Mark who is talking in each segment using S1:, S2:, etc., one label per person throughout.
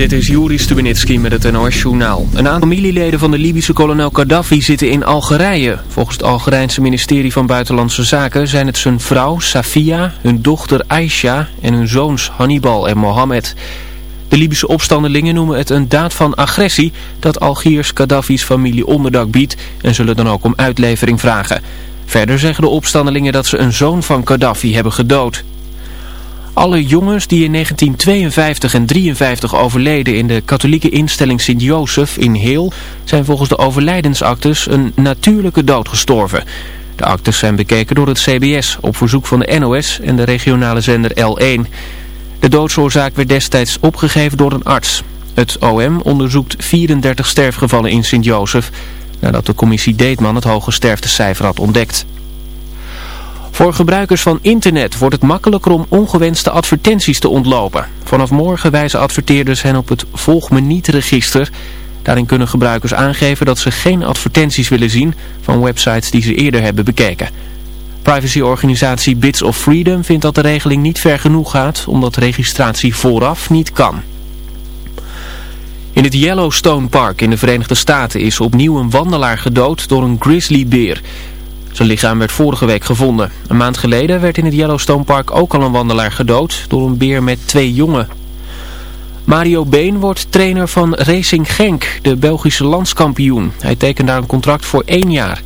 S1: Dit is Juri Stubenitski met het NOS-journaal. Een aantal familieleden van de Libische kolonel Gaddafi zitten in Algerije. Volgens het Algerijnse ministerie van Buitenlandse Zaken zijn het zijn vrouw Safia, hun dochter Aisha en hun zoons Hannibal en Mohammed. De Libische opstandelingen noemen het een daad van agressie dat Algiers Gaddafi's familie onderdak biedt en zullen dan ook om uitlevering vragen. Verder zeggen de opstandelingen dat ze een zoon van Gaddafi hebben gedood. Alle jongens die in 1952 en 53 overleden in de katholieke instelling Sint-Joseph in Heel zijn volgens de overlijdensactes een natuurlijke dood gestorven. De actes zijn bekeken door het CBS op verzoek van de NOS en de regionale zender L1. De doodsoorzaak werd destijds opgegeven door een arts. Het OM onderzoekt 34 sterfgevallen in Sint-Joseph nadat de commissie Deetman het hoge sterftecijfer had ontdekt. Voor gebruikers van internet wordt het makkelijker om ongewenste advertenties te ontlopen. Vanaf morgen wijzen adverteerders hen op het Volg Me Niet register. Daarin kunnen gebruikers aangeven dat ze geen advertenties willen zien van websites die ze eerder hebben bekeken. Privacyorganisatie Bits of Freedom vindt dat de regeling niet ver genoeg gaat, omdat registratie vooraf niet kan. In het Yellowstone Park in de Verenigde Staten is opnieuw een wandelaar gedood door een grizzlybeer. Zijn lichaam werd vorige week gevonden. Een maand geleden werd in het Yellowstone Park ook al een wandelaar gedood door een beer met twee jongen. Mario Been wordt trainer van Racing Genk, de Belgische landskampioen. Hij tekent daar een contract voor één jaar.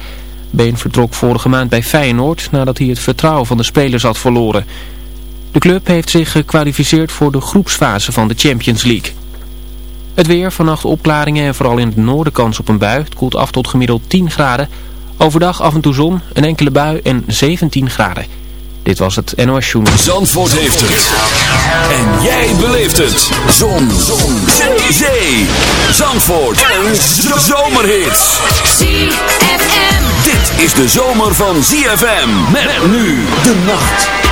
S1: Been vertrok vorige maand bij Feyenoord nadat hij het vertrouwen van de spelers had verloren. De club heeft zich gekwalificeerd voor de groepsfase van de Champions League. Het weer, vannacht opklaringen en vooral in het noorden kans op een bui. Het koelt af tot gemiddeld 10 graden. Overdag af en toe zon, een enkele bui en 17 graden. Dit was het NOS Journal.
S2: Zandvoort heeft het. En jij beleeft het. Zon. zon. Zee. Zandvoort. En zomerhits.
S3: ZFM.
S2: Dit is de zomer van ZFM. Met nu de nacht.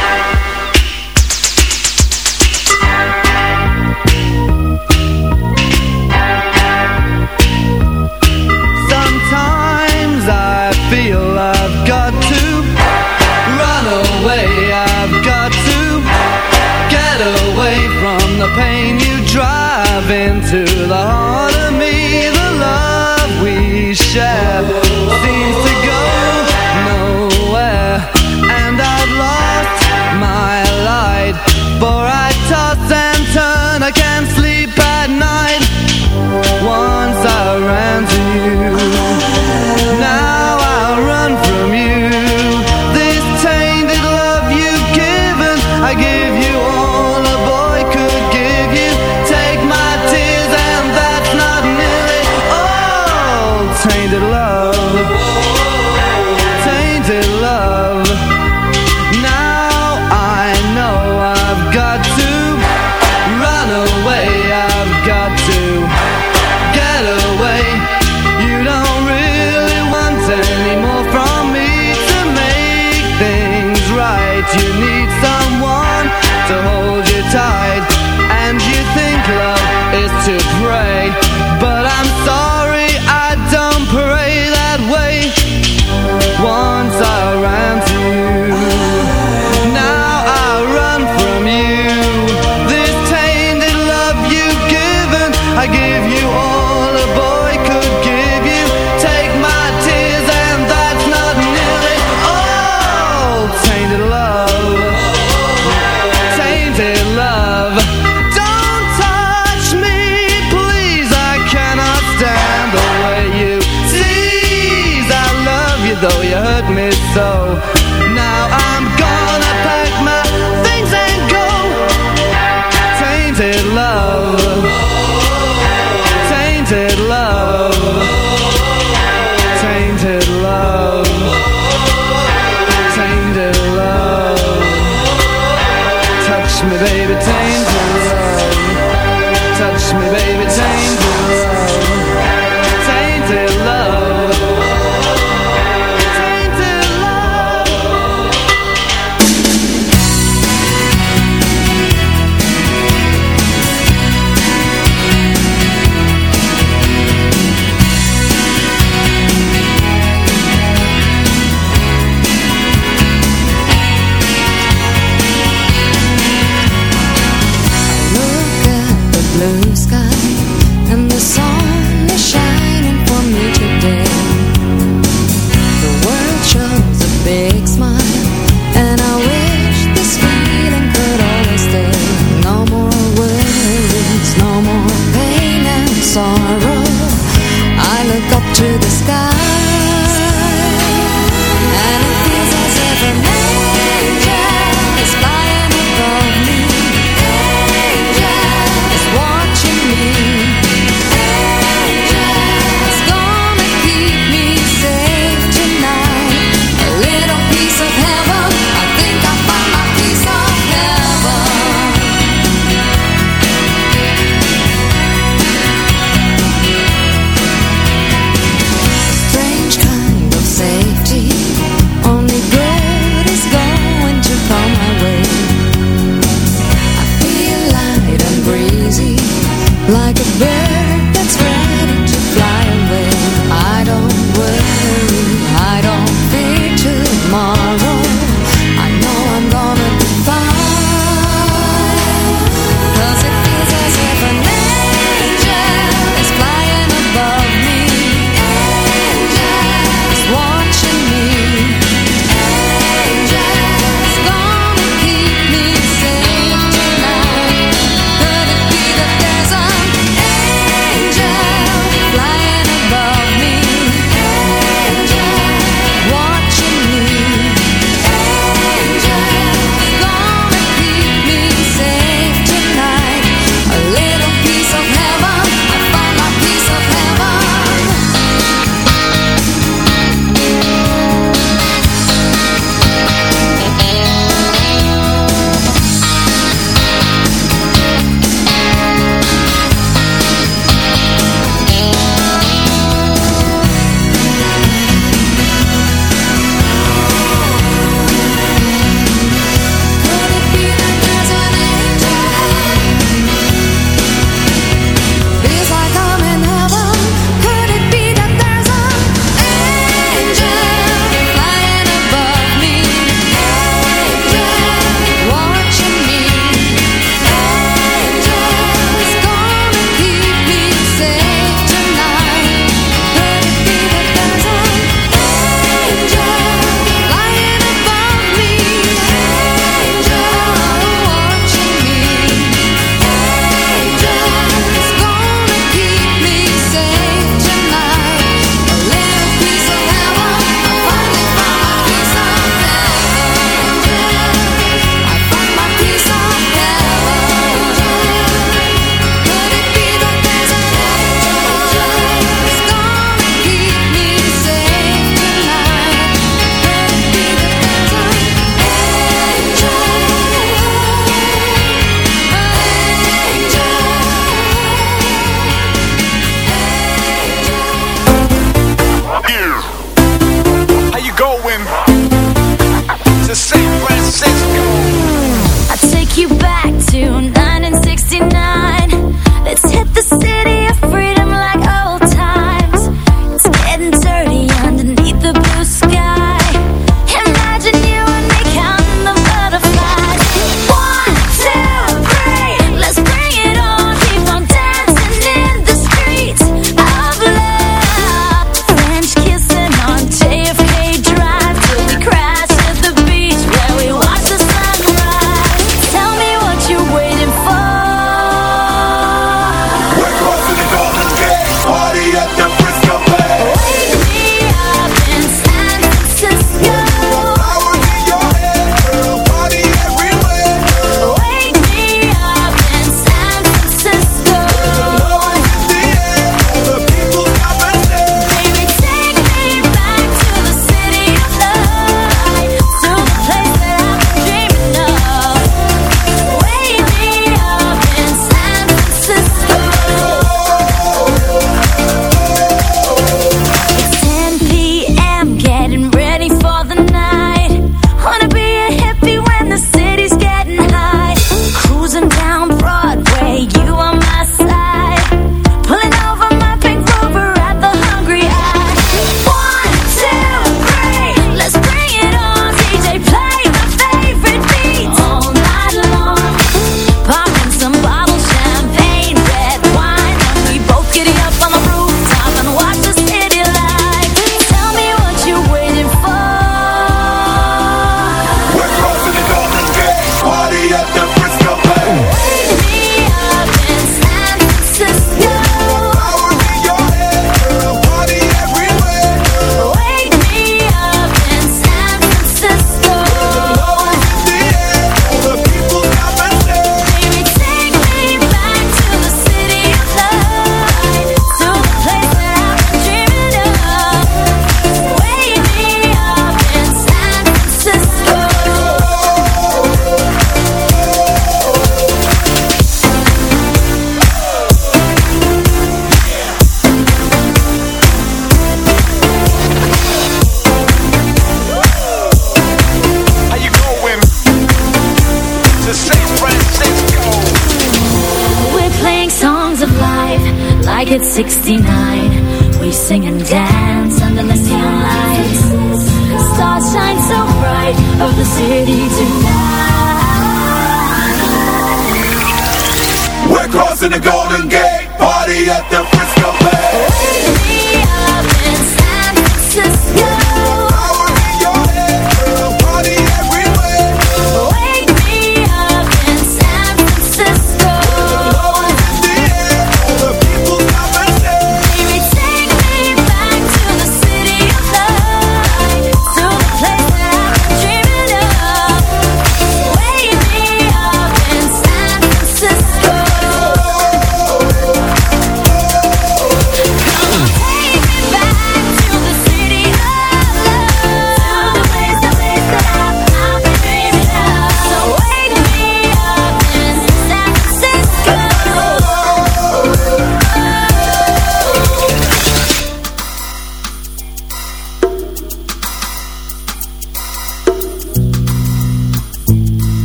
S4: crossing the Golden Gate. Party at the Frisco Bay.
S5: Wake me up in San Francisco.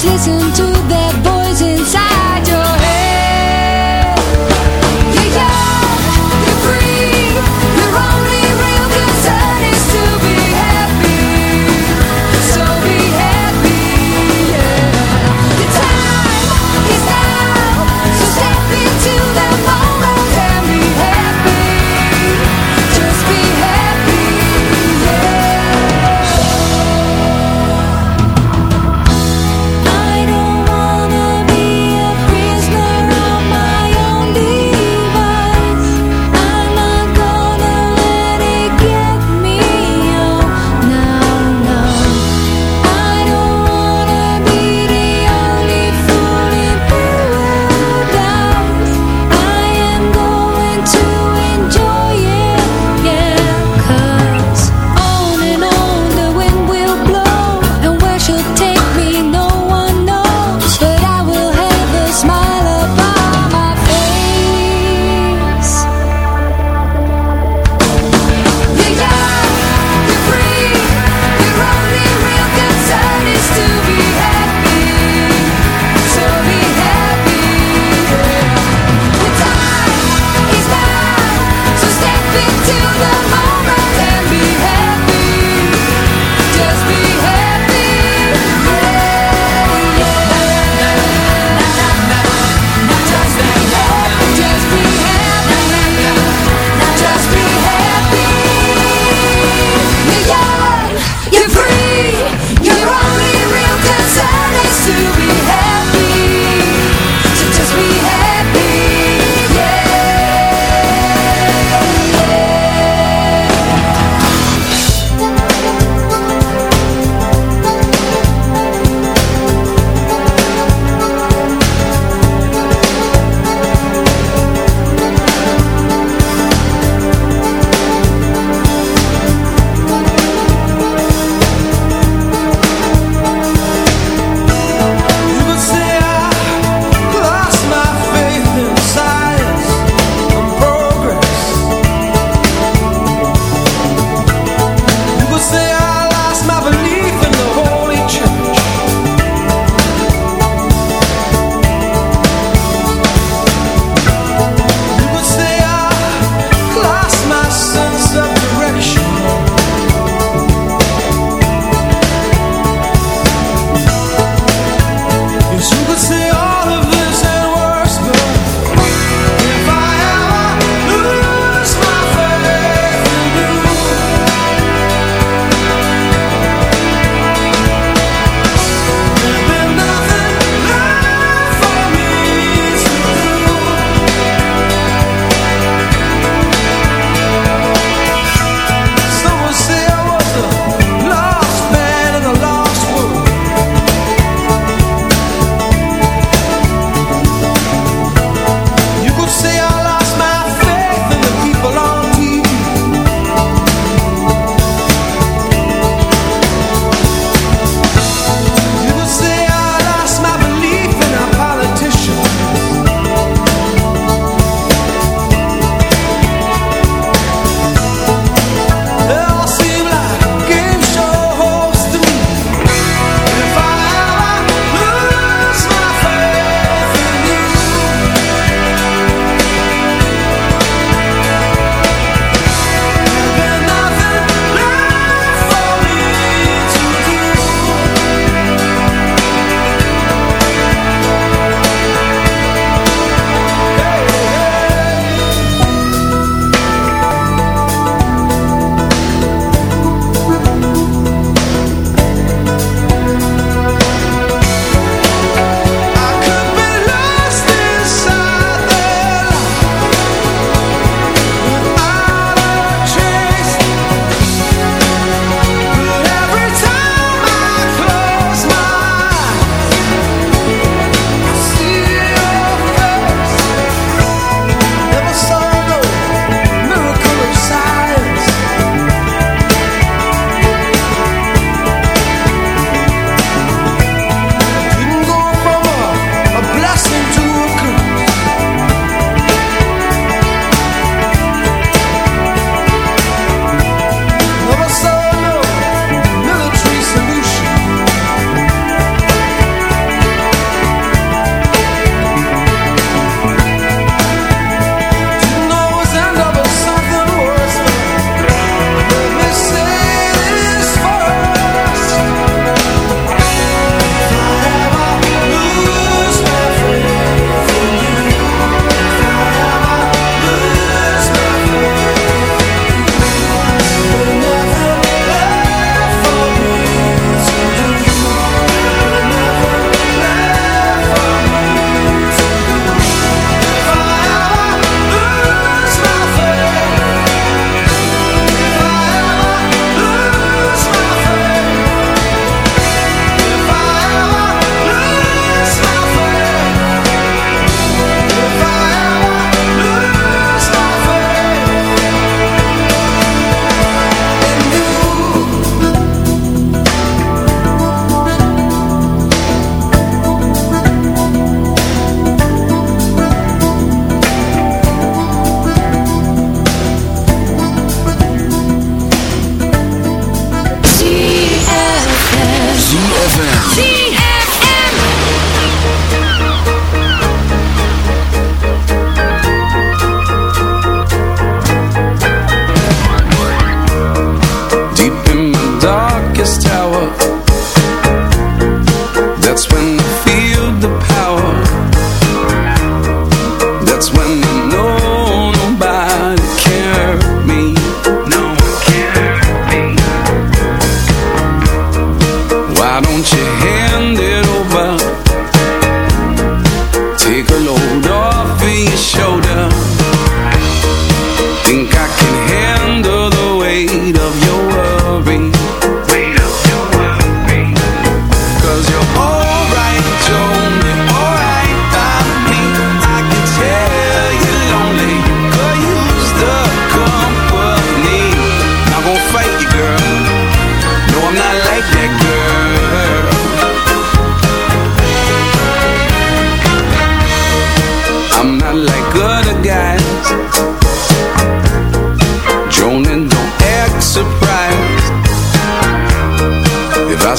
S6: 是。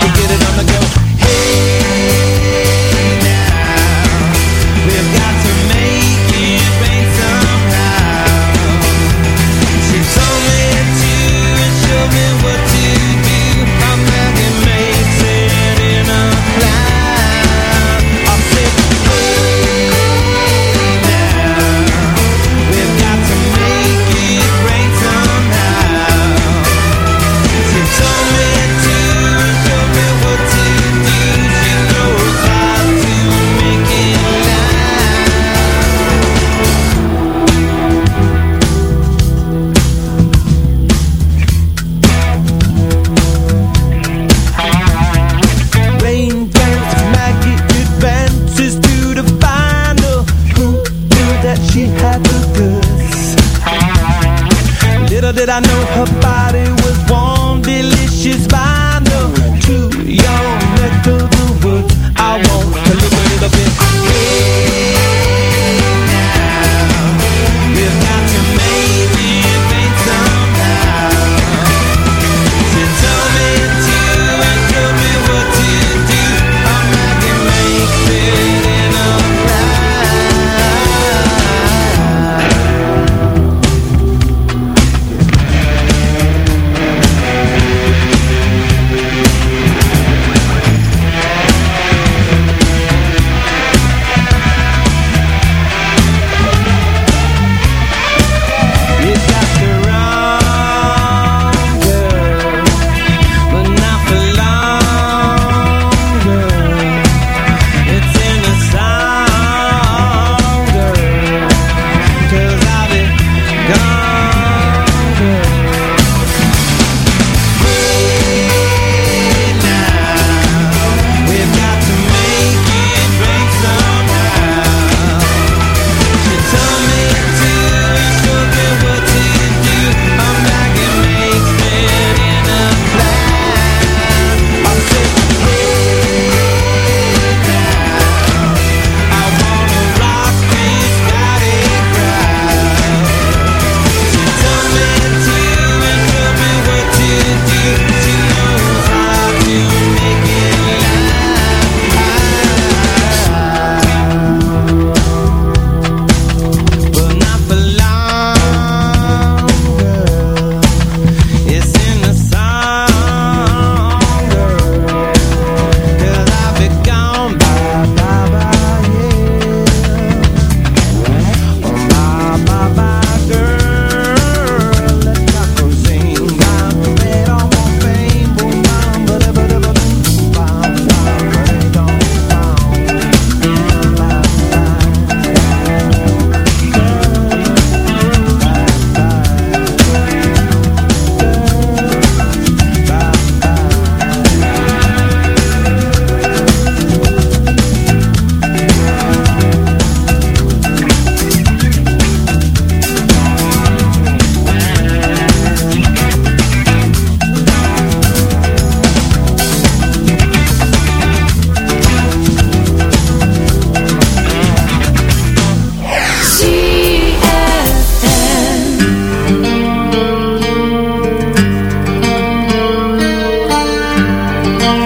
S6: and
S7: get it on the go.